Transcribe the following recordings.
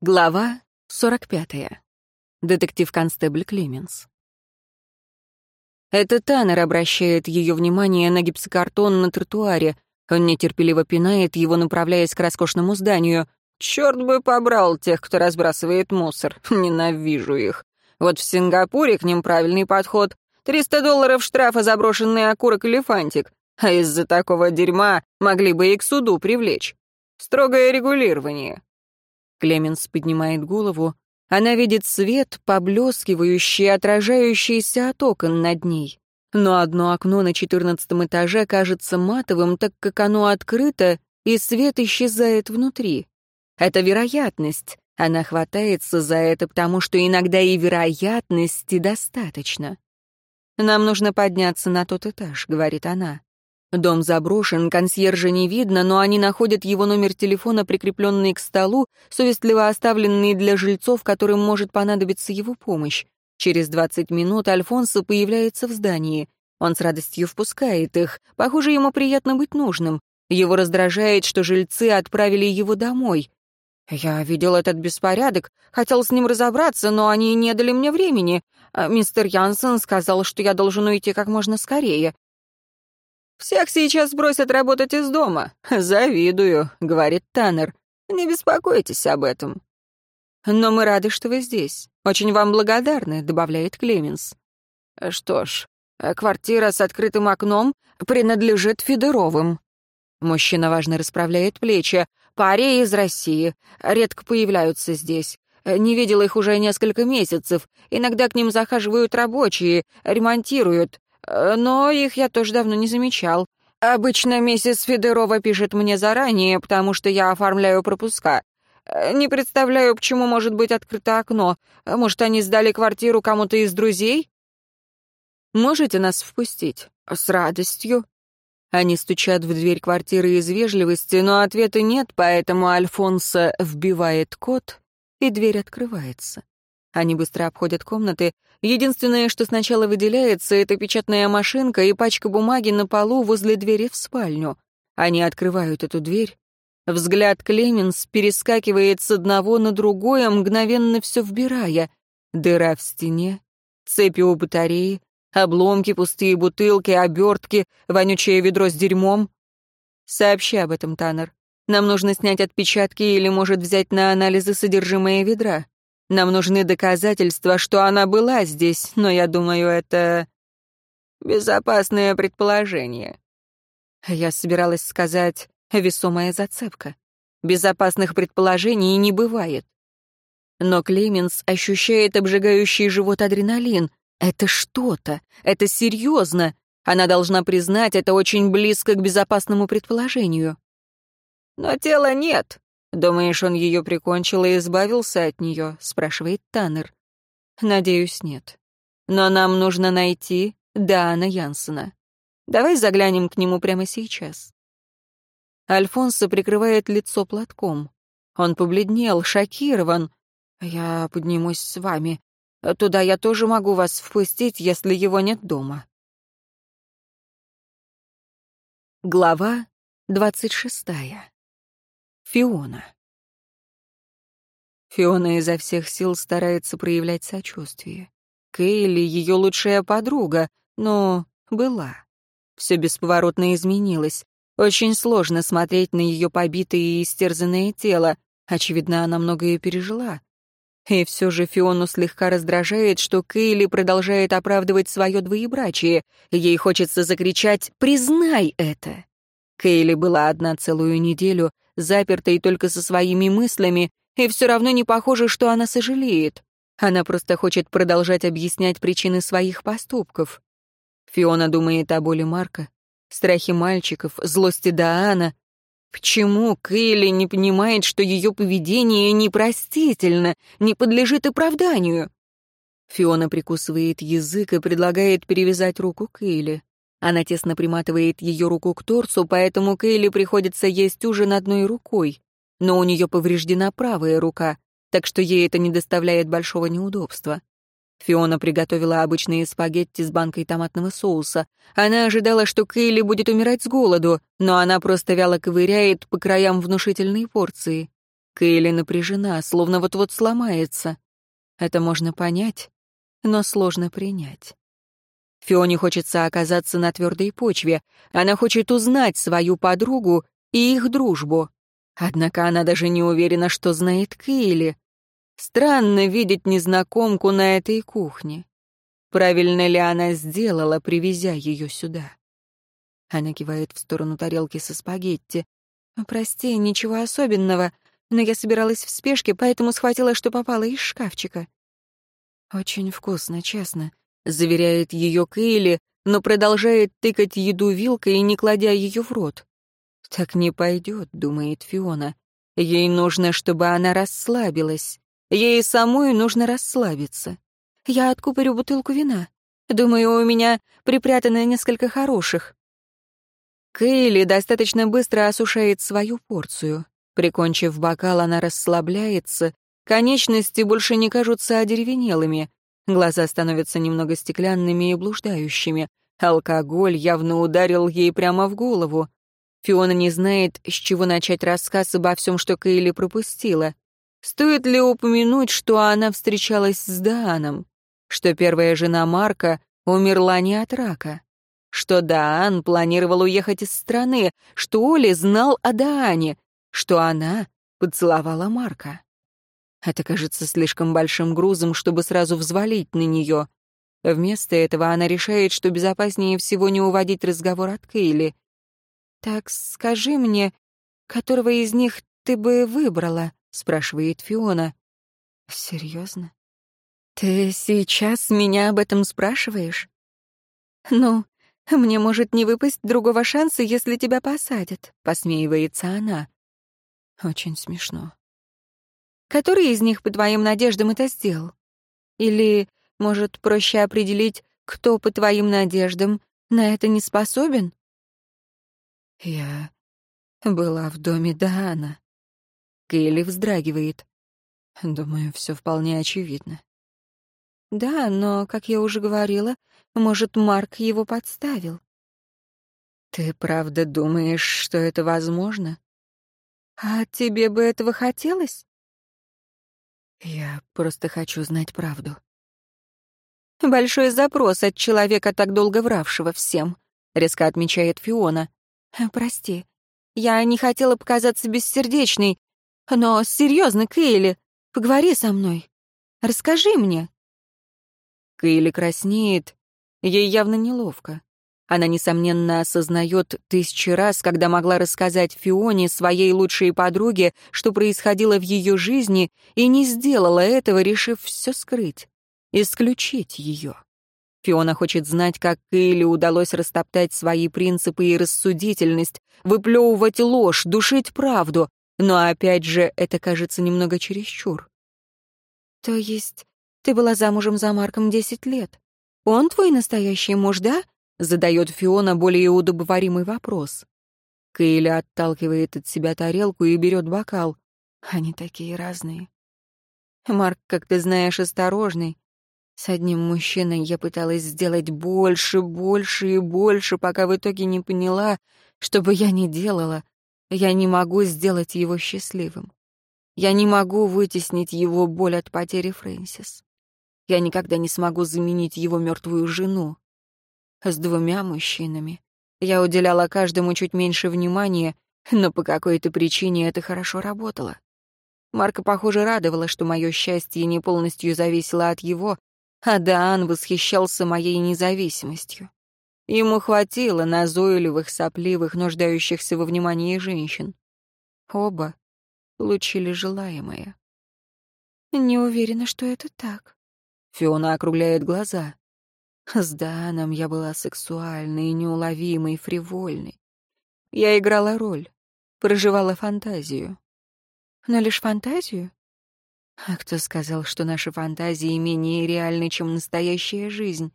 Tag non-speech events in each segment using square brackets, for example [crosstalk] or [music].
Глава 45. Детектив-констебль Клеменс. Это Таннер обращает ее внимание на гипсокартон на тротуаре. Он нетерпеливо пинает его, направляясь к роскошному зданию. «Черт бы побрал тех, кто разбрасывает мусор. [laughs] Ненавижу их. Вот в Сингапуре к ним правильный подход. 300 долларов штрафа за брошенный окурок или фантик. А из-за такого дерьма могли бы и к суду привлечь. Строгое регулирование. Клеменс поднимает голову. Она видит свет, поблескивающий, отражающийся от окон над ней. Но одно окно на четырнадцатом этаже кажется матовым, так как оно открыто, и свет исчезает внутри. Это вероятность. Она хватается за это, потому что иногда и вероятности достаточно. «Нам нужно подняться на тот этаж», — говорит она. Дом заброшен, консьержа не видно, но они находят его номер телефона, прикрепленный к столу, совестливо оставленный для жильцов, которым может понадобиться его помощь. Через 20 минут Альфонсо появляется в здании. Он с радостью впускает их. Похоже, ему приятно быть нужным. Его раздражает, что жильцы отправили его домой. «Я видел этот беспорядок, хотел с ним разобраться, но они не дали мне времени. А мистер Янсен сказал, что я должен уйти как можно скорее. «Всех сейчас бросят работать из дома. Завидую», — говорит Таннер. «Не беспокойтесь об этом». «Но мы рады, что вы здесь. Очень вам благодарны», — добавляет Клеменс. «Что ж, квартира с открытым окном принадлежит Федоровым». Мужчина важно расправляет плечи. «Пари из России. Редко появляются здесь. Не видел их уже несколько месяцев. Иногда к ним захаживают рабочие, ремонтируют. Э, но их я тоже давно не замечал. Обычно миссис Федорова пишет мне заранее, потому что я оформляю пропуска. Э, не представляю, почему может быть открыто окно. Может, они сдали квартиру кому-то из друзей? Можете нас впустить? С радостью. Они стучат в дверь квартиры из вежливости, но ответа нет, поэтому Альфонсо вбивает код, и дверь открывается. Они быстро обходят комнаты. Единственное, что сначала выделяется, это печатная машинка и пачка бумаги на полу возле двери в спальню. Они открывают эту дверь. Взгляд Клеменс перескакивает с одного на другое, мгновенно все вбирая. Дыра в стене, цепи у батареи, обломки, пустые бутылки, обертки, вонючее ведро с дерьмом. Сообщи об этом, Таннер. Нам нужно снять отпечатки или, может, взять на анализы содержимое ведра. Нам нужны доказательства, что она была здесь, но я думаю, это... безопасное предположение. Я собиралась сказать «весомая зацепка». Безопасных предположений не бывает. Но Клеменс ощущает обжигающий живот адреналин. Это что-то, это серьезно. Она должна признать, это очень близко к безопасному предположению. «Но тела нет», «Думаешь, он ее прикончил и избавился от нее?» — спрашивает Таннер. «Надеюсь, нет. Но нам нужно найти Дана Янсена. Давай заглянем к нему прямо сейчас». Альфонсо прикрывает лицо платком. Он побледнел, шокирован. «Я поднимусь с вами. Туда я тоже могу вас впустить, если его нет дома». Глава двадцать шестая. Фиона. Фиона изо всех сил старается проявлять сочувствие. Кейли — ее лучшая подруга, но была. Все бесповоротно изменилось. Очень сложно смотреть на ее побитое и истерзанное тело. Очевидно, она многое пережила. И все же Фиону слегка раздражает, что Кейли продолжает оправдывать свое двоебрачие. Ей хочется закричать «Признай это!». Кейли была одна целую неделю, запертой только со своими мыслями, и все равно не похоже, что она сожалеет. Она просто хочет продолжать объяснять причины своих поступков. Фиона думает о боли Марка, страхе мальчиков, злости Даана. Почему Кейли не понимает, что ее поведение непростительно, не подлежит оправданию? Фиона прикусывает язык и предлагает перевязать руку Кейли. Она тесно приматывает ее руку к торцу, поэтому Кейли приходится есть ужин одной рукой. Но у нее повреждена правая рука, так что ей это не доставляет большого неудобства. Фиона приготовила обычные спагетти с банкой томатного соуса. Она ожидала, что Кейли будет умирать с голоду, но она просто вяло ковыряет по краям внушительной порции. Кейли напряжена, словно вот-вот сломается. Это можно понять, но сложно принять. Фионе хочется оказаться на твердой почве. Она хочет узнать свою подругу и их дружбу. Однако она даже не уверена, что знает Кейли. Странно видеть незнакомку на этой кухне. Правильно ли она сделала, привезя ее сюда? Она кивает в сторону тарелки со спагетти. «Прости, ничего особенного, но я собиралась в спешке, поэтому схватила, что попало из шкафчика». «Очень вкусно, честно», — заверяет ее Кейли, но продолжает тыкать еду вилкой, не кладя ее в рот. «Так не пойдет», — думает Фиона. «Ей нужно, чтобы она расслабилась. Ей самой нужно расслабиться. Я откупорю бутылку вина. Думаю, у меня припрятано несколько хороших». Кейли достаточно быстро осушает свою порцию. Прикончив бокал, она расслабляется. Конечности больше не кажутся одеревенелыми. Глаза становятся немного стеклянными и блуждающими. Алкоголь явно ударил ей прямо в голову. Фиона не знает, с чего начать рассказ обо всем, что Кейли пропустила. Стоит ли упомянуть, что она встречалась с Дааном? Что первая жена Марка умерла не от рака? Что Даан планировал уехать из страны? Что Оли знал о Даане? Что она поцеловала Марка? Это кажется слишком большим грузом, чтобы сразу взвалить на нее. Вместо этого она решает, что безопаснее всего не уводить разговор от Кейли — «Так скажи мне, которого из них ты бы выбрала?» — спрашивает Фиона. «Серьезно? Ты сейчас меня об этом спрашиваешь? Ну, мне может не выпасть другого шанса, если тебя посадят», — посмеивается она. Очень смешно. «Который из них, по твоим надеждам, это сделал? Или, может, проще определить, кто, по твоим надеждам, на это не способен?» Я была в доме Даана. Кейли вздрагивает. Думаю, все вполне очевидно. Да, но, как я уже говорила, может, Марк его подставил. Ты правда думаешь, что это возможно? А тебе бы этого хотелось? Я просто хочу знать правду. Большой запрос от человека, так долго вравшего всем, резко отмечает Фиона. Э, «Прости, я не хотела показаться бессердечной, но серьезно, Кейли, поговори со мной. Расскажи мне». Кейли краснеет, ей явно неловко. Она, несомненно, осознает тысячи раз, когда могла рассказать Фионе, своей лучшей подруге, что происходило в ее жизни, и не сделала этого, решив все скрыть, исключить ее. Фиона хочет знать, как Кейли удалось растоптать свои принципы и рассудительность, выплевывать ложь, душить правду. Но опять же, это кажется немного чересчур. То есть ты была замужем за Марком десять лет? Он твой настоящий муж, да? Задает Фиона более удобоваримый вопрос. Кейли отталкивает от себя тарелку и берет бокал. Они такие разные. Марк, как ты знаешь, осторожный. С одним мужчиной я пыталась сделать больше, больше и больше, пока в итоге не поняла, что бы я ни делала, я не могу сделать его счастливым. Я не могу вытеснить его боль от потери Фрэнсис. Я никогда не смогу заменить его мертвую жену. С двумя мужчинами я уделяла каждому чуть меньше внимания, но по какой-то причине это хорошо работало. Марка, похоже, радовала, что мое счастье не полностью зависело от его, а Даан восхищался моей независимостью. Ему хватило назойливых, сопливых, нуждающихся во внимании женщин. Оба получили желаемое. «Не уверена, что это так». Фиона округляет глаза. С Дааном я была сексуальной, неуловимой, фривольной. Я играла роль, проживала фантазию. Но лишь фантазию? А кто сказал, что наши фантазии менее реальны, чем настоящая жизнь?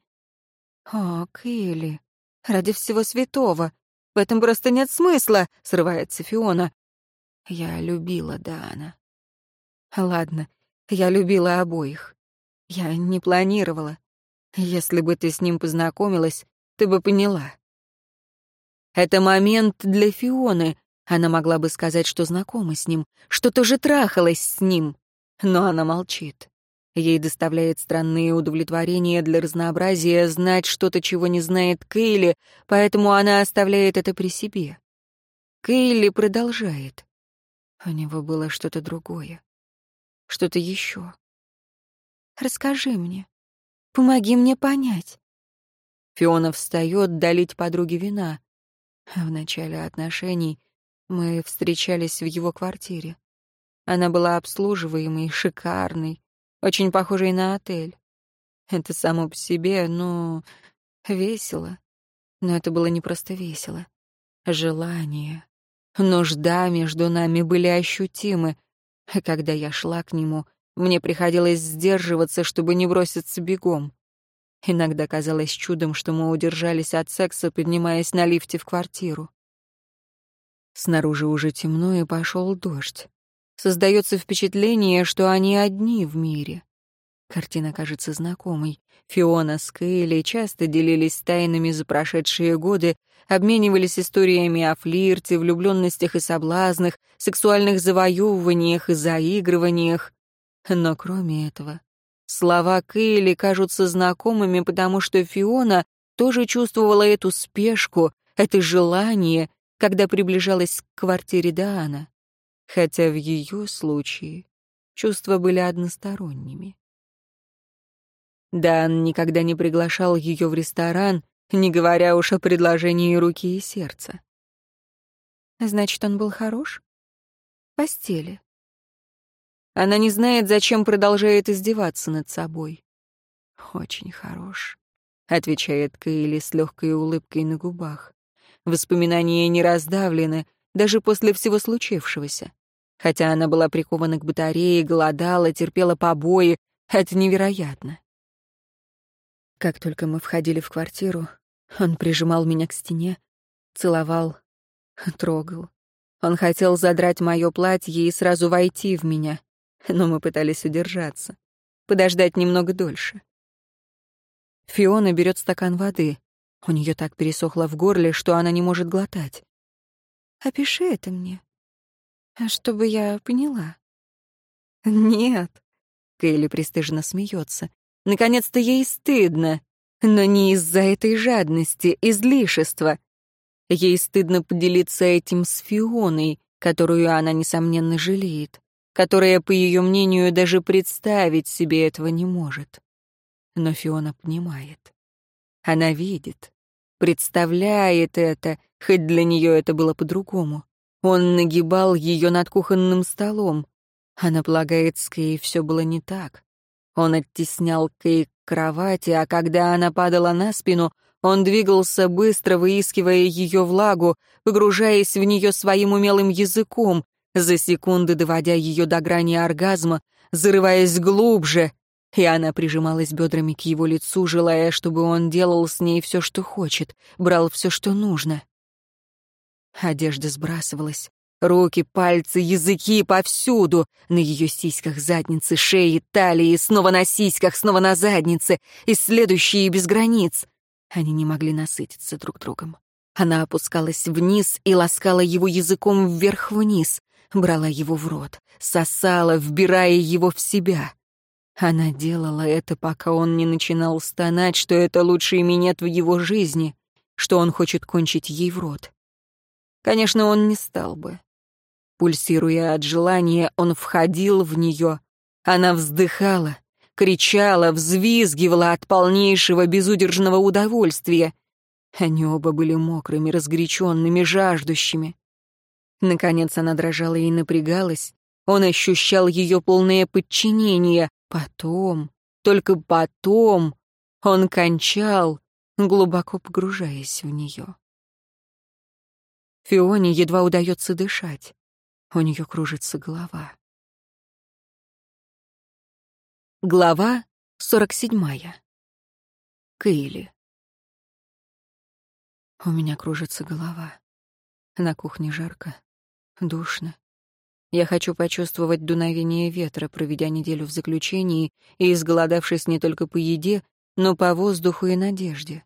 О, Келли, ради всего святого. В этом просто нет смысла, срывается Фиона. Я любила Дана. Ладно, я любила обоих. Я не планировала. Если бы ты с ним познакомилась, ты бы поняла. Это момент для Фионы, Она могла бы сказать, что знакома с ним, что тоже трахалась с ним. Но она молчит. Ей доставляет странные удовлетворения для разнообразия знать что-то, чего не знает Кейли, поэтому она оставляет это при себе. Кейли продолжает. У него было что-то другое. Что-то еще. «Расскажи мне. Помоги мне понять». Фиона встает долить подруге вина. В начале отношений мы встречались в его квартире. Она была обслуживаемой, шикарной, очень похожей на отель. Это само по себе, ну, весело. Но это было не просто весело. Желание, нужда между нами были ощутимы. Когда я шла к нему, мне приходилось сдерживаться, чтобы не броситься бегом. Иногда казалось чудом, что мы удержались от секса, поднимаясь на лифте в квартиру. Снаружи уже темно, и пошел дождь. Создается впечатление, что они одни в мире. Картина кажется знакомой. Фиона с Кейли часто делились тайнами за прошедшие годы, обменивались историями о флирте, влюбленностях и соблазнах, сексуальных завоевываниях и заигрываниях. Но кроме этого, слова Кейли кажутся знакомыми, потому что Фиона тоже чувствовала эту спешку, это желание, когда приближалась к квартире Даана, хотя в ее случае чувства были односторонними. Дан никогда не приглашал ее в ресторан, не говоря уж о предложении руки и сердца. Значит, он был хорош? В постели. Она не знает, зачем продолжает издеваться над собой. «Очень хорош», — отвечает Кейли с легкой улыбкой на губах. Воспоминания не раздавлены, даже после всего случившегося. Хотя она была прикована к батарее, голодала, терпела побои, это невероятно. Как только мы входили в квартиру, он прижимал меня к стене, целовал, трогал. Он хотел задрать мое платье и сразу войти в меня, но мы пытались удержаться, подождать немного дольше. Фиона берет стакан воды. У нее так пересохло в горле, что она не может глотать. «Опиши это мне, чтобы я поняла». «Нет», — Кейли пристыженно смеется. «Наконец-то ей стыдно, но не из-за этой жадности, излишества. Ей стыдно поделиться этим с Фионой, которую она, несомненно, жалеет, которая, по ее мнению, даже представить себе этого не может. Но Фиона понимает. Она видит, представляет это, хоть для нее это было по-другому. Он нагибал ее над кухонным столом. Она полагает, с Кей все было не так. Он оттеснял Кей к кровати, а когда она падала на спину, он двигался быстро, выискивая ее влагу, погружаясь в нее своим умелым языком, за секунды доводя ее до грани оргазма, зарываясь глубже, и она прижималась бедрами к его лицу, желая, чтобы он делал с ней все, что хочет, брал все, что нужно. Одежда сбрасывалась, руки, пальцы, языки повсюду, на ее сиськах, заднице, шее, талии, снова на сиськах, снова на заднице, и следующие без границ. Они не могли насытиться друг другом. Она опускалась вниз и ласкала его языком вверх-вниз, брала его в рот, сосала, вбирая его в себя. Она делала это, пока он не начинал стонать, что это лучший минет в его жизни, что он хочет кончить ей в рот. Конечно, он не стал бы. Пульсируя от желания, он входил в нее. Она вздыхала, кричала, взвизгивала от полнейшего безудержного удовольствия. Они оба были мокрыми, разгоряченными, жаждущими. Наконец она дрожала и напрягалась. Он ощущал ее полное подчинение. Потом, только потом, он кончал, глубоко погружаясь в нее. Фионе едва удается дышать. У нее кружится голова. Глава сорок седьмая. Кейли. У меня кружится голова. На кухне жарко. Душно. Я хочу почувствовать дуновение ветра, проведя неделю в заключении и изголодавшись не только по еде, но по воздуху и надежде.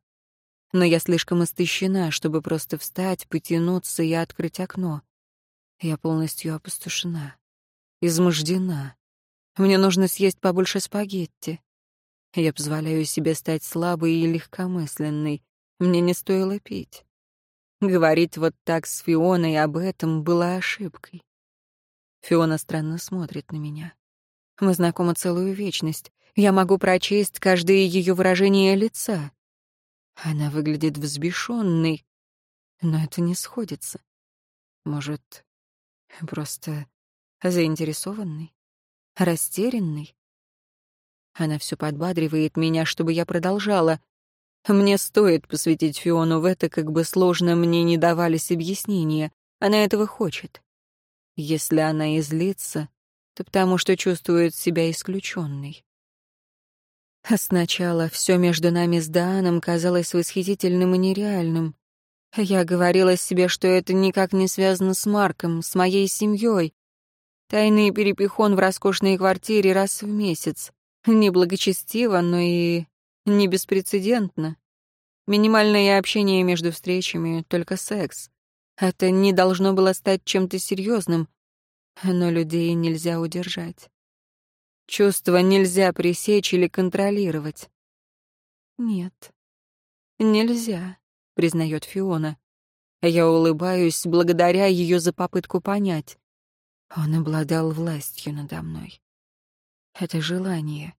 Но я слишком истощена, чтобы просто встать, потянуться и открыть окно. Я полностью опустошена, измождена. Мне нужно съесть побольше спагетти. Я позволяю себе стать слабой и легкомысленной. Мне не стоило пить. Говорить вот так с Фионой об этом было ошибкой. Фиона странно смотрит на меня. Мы знакомы целую вечность. Я могу прочесть каждое ее выражение лица. Она выглядит взбешенной, но это не сходится. Может, просто заинтересованный, растерянный? Она все подбадривает меня, чтобы я продолжала. Мне стоит посвятить Фиону в это, как бы сложно мне не давались объяснения. Она этого хочет. Если она излится, то потому что чувствует себя исключенной. А сначала все между нами с Дааном казалось восхитительным и нереальным. Я говорила себе, что это никак не связано с Марком, с моей семьей. Тайный перепихон в роскошной квартире раз в месяц. Неблагочестиво, но и не беспрецедентно. Минимальное общение между встречами, только секс. Это не должно было стать чем-то серьезным, но людей нельзя удержать. Чувства нельзя пресечь или контролировать. Нет, нельзя, признает Фиона. Я улыбаюсь, благодаря ее за попытку понять. Он обладал властью надо мной. Это желание.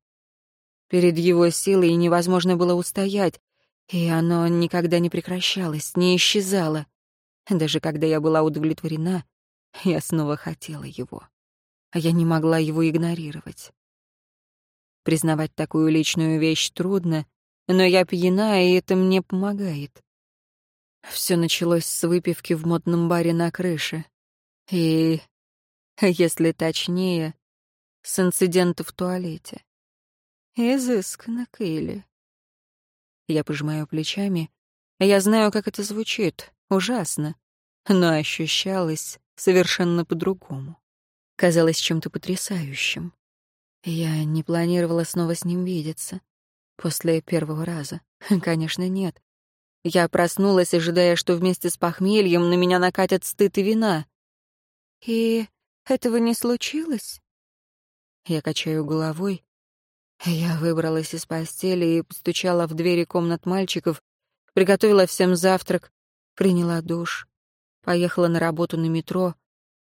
Перед его силой невозможно было устоять, и оно никогда не прекращалось, не исчезало. Даже когда я была удовлетворена, я снова хотела его. А я не могла его игнорировать. Признавать такую личную вещь трудно, но я пьяна, и это мне помогает. Все началось с выпивки в модном баре на крыше. И, если точнее, с инцидента в туалете. Изысканно, Кейли. Я пожимаю плечами. Я знаю, как это звучит. Ужасно. Но ощущалось совершенно по-другому. Казалось чем-то потрясающим. Я не планировала снова с ним видеться. После первого раза. [laughs] Конечно, нет. Я проснулась, ожидая, что вместе с похмельем на меня накатят стыд и вина. И этого не случилось? Я качаю головой. Я выбралась из постели и постучала в двери комнат мальчиков, приготовила всем завтрак, приняла душ, поехала на работу на метро.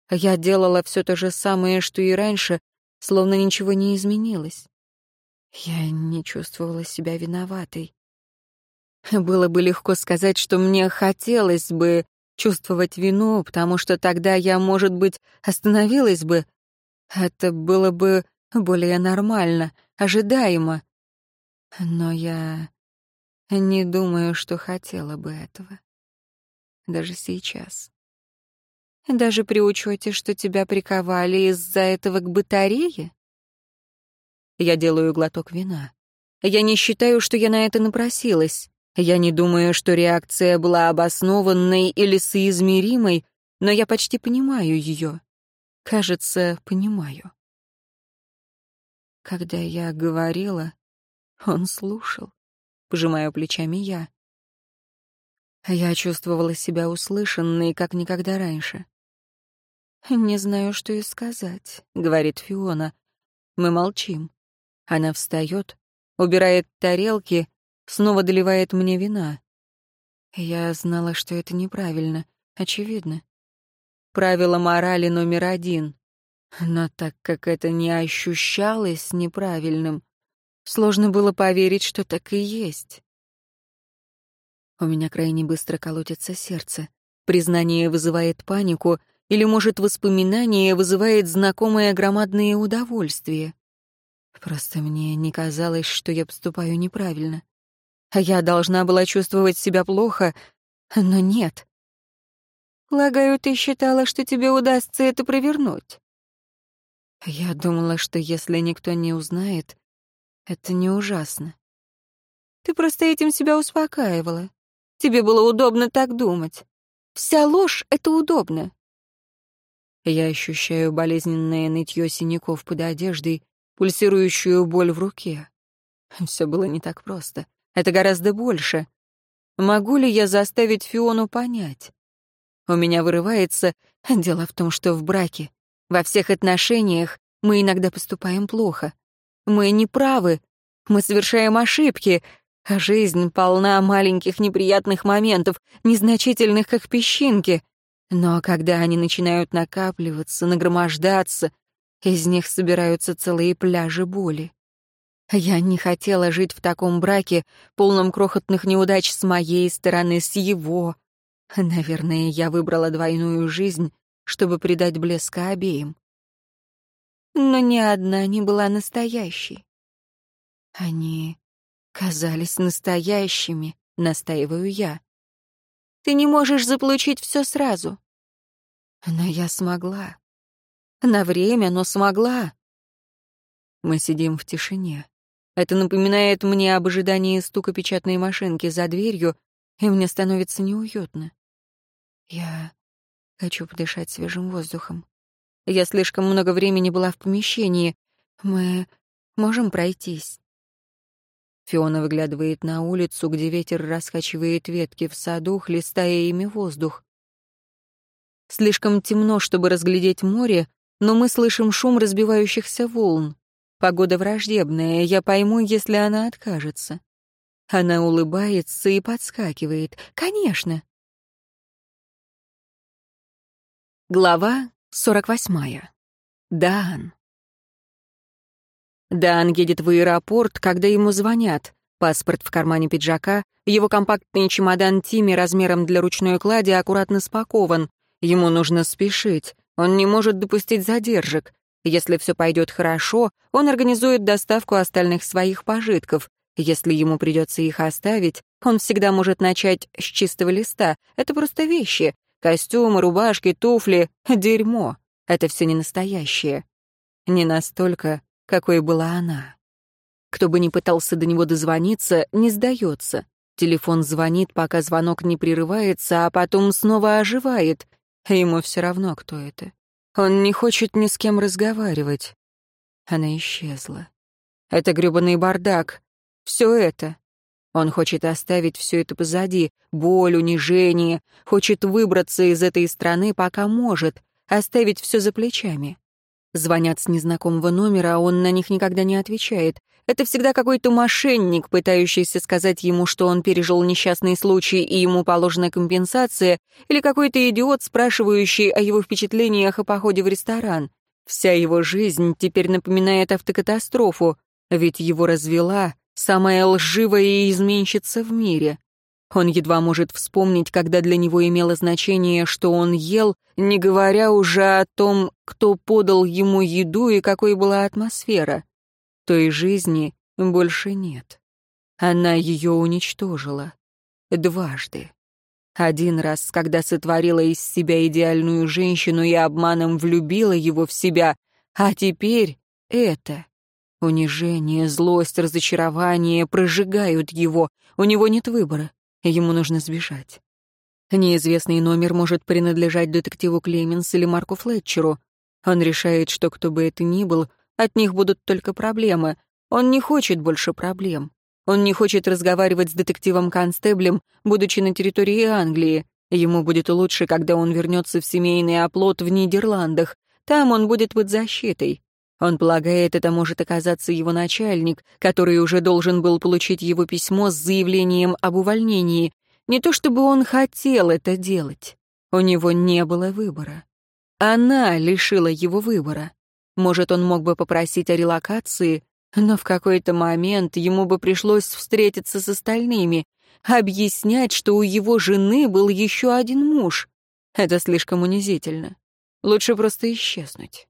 Я делала все то же самое, что и раньше, словно ничего не изменилось. Я не чувствовала себя виноватой. Было бы легко сказать, что мне хотелось бы чувствовать вину, потому что тогда я, может быть, остановилась бы, это было бы более нормально, ожидаемо. Но я не думаю, что хотела бы этого. Даже сейчас. Даже при учете, что тебя приковали из-за этого к батарее? Я делаю глоток вина. Я не считаю, что я на это напросилась. Я не думаю, что реакция была обоснованной или соизмеримой, но я почти понимаю ее. Кажется, понимаю. Когда я говорила, он слушал. Пожимаю плечами я. Я чувствовала себя услышанной, как никогда раньше. «Не знаю, что и сказать», — говорит Фиона. Мы молчим. Она встает, убирает тарелки, снова доливает мне вина. Я знала, что это неправильно, очевидно правило морали номер один. Но так как это не ощущалось неправильным, сложно было поверить, что так и есть. У меня крайне быстро колотится сердце. Признание вызывает панику, или, может, воспоминание вызывает знакомое громадное удовольствие. Просто мне не казалось, что я поступаю неправильно. Я должна была чувствовать себя плохо, но нет. Полагаю, ты считала, что тебе удастся это провернуть. Я думала, что если никто не узнает, это не ужасно. Ты просто этим себя успокаивала. Тебе было удобно так думать. Вся ложь — это удобно. Я ощущаю болезненное нытье синяков под одеждой, пульсирующую боль в руке. Все было не так просто. Это гораздо больше. Могу ли я заставить Фиону понять? У меня вырывается, Дело в том, что в браке, во всех отношениях мы иногда поступаем плохо. Мы не правы, мы совершаем ошибки, а жизнь полна маленьких неприятных моментов, незначительных, как песчинки. Но когда они начинают накапливаться, нагромождаться, из них собираются целые пляжи боли. Я не хотела жить в таком браке, полном крохотных неудач с моей стороны, с его. Наверное, я выбрала двойную жизнь, чтобы придать блеска обеим. Но ни одна не была настоящей. Они казались настоящими, настаиваю я. Ты не можешь заполучить все сразу. Но я смогла. На время, но смогла. Мы сидим в тишине. Это напоминает мне об ожидании стука печатной машинки за дверью, и мне становится неуютно. Я хочу подышать свежим воздухом. Я слишком много времени была в помещении. Мы можем пройтись. Фиона выглядывает на улицу, где ветер раскачивает ветки в саду, хлестая ими воздух. Слишком темно, чтобы разглядеть море, но мы слышим шум разбивающихся волн. Погода враждебная, я пойму, если она откажется. Она улыбается и подскакивает. Конечно. Глава сорок восьмая. Дан. Дан едет в аэропорт, когда ему звонят. Паспорт в кармане пиджака, его компактный чемодан Тими размером для ручной клади аккуратно спакован. Ему нужно спешить, он не может допустить задержек. Если все пойдет хорошо, он организует доставку остальных своих пожитков. Если ему придется их оставить, он всегда может начать с чистого листа. Это просто вещи. Костюмы, рубашки, туфли — дерьмо. Это все не настоящее. Не настолько, какой была она. Кто бы ни пытался до него дозвониться, не сдается. Телефон звонит, пока звонок не прерывается, а потом снова оживает. Ему все равно, кто это. Он не хочет ни с кем разговаривать. Она исчезла. Это грёбаный бардак. Все это. Он хочет оставить все это позади. Боль, унижение. Хочет выбраться из этой страны, пока может. Оставить все за плечами. Звонят с незнакомого номера, а он на них никогда не отвечает. Это всегда какой-то мошенник, пытающийся сказать ему, что он пережил несчастный случай и ему положена компенсация, или какой-то идиот, спрашивающий о его впечатлениях о походе в ресторан. Вся его жизнь теперь напоминает автокатастрофу, ведь его развела самая лживая изменщица в мире. Он едва может вспомнить, когда для него имело значение, что он ел, не говоря уже о том, кто подал ему еду и какой была атмосфера. Той жизни больше нет. Она ее уничтожила. Дважды. Один раз, когда сотворила из себя идеальную женщину и обманом влюбила его в себя, а теперь это. Унижение, злость, разочарование прожигают его, у него нет выбора. Ему нужно сбежать. Неизвестный номер может принадлежать детективу Клеменс или Марку Флетчеру. Он решает, что кто бы это ни был, от них будут только проблемы. Он не хочет больше проблем. Он не хочет разговаривать с детективом-констеблем, будучи на территории Англии. Ему будет лучше, когда он вернется в семейный оплот в Нидерландах. Там он будет под защитой. Он полагает, это может оказаться его начальник, который уже должен был получить его письмо с заявлением об увольнении. Не то чтобы он хотел это делать. У него не было выбора. Она лишила его выбора. Может, он мог бы попросить о релокации, но в какой-то момент ему бы пришлось встретиться с остальными, объяснять, что у его жены был еще один муж. Это слишком унизительно. Лучше просто исчезнуть.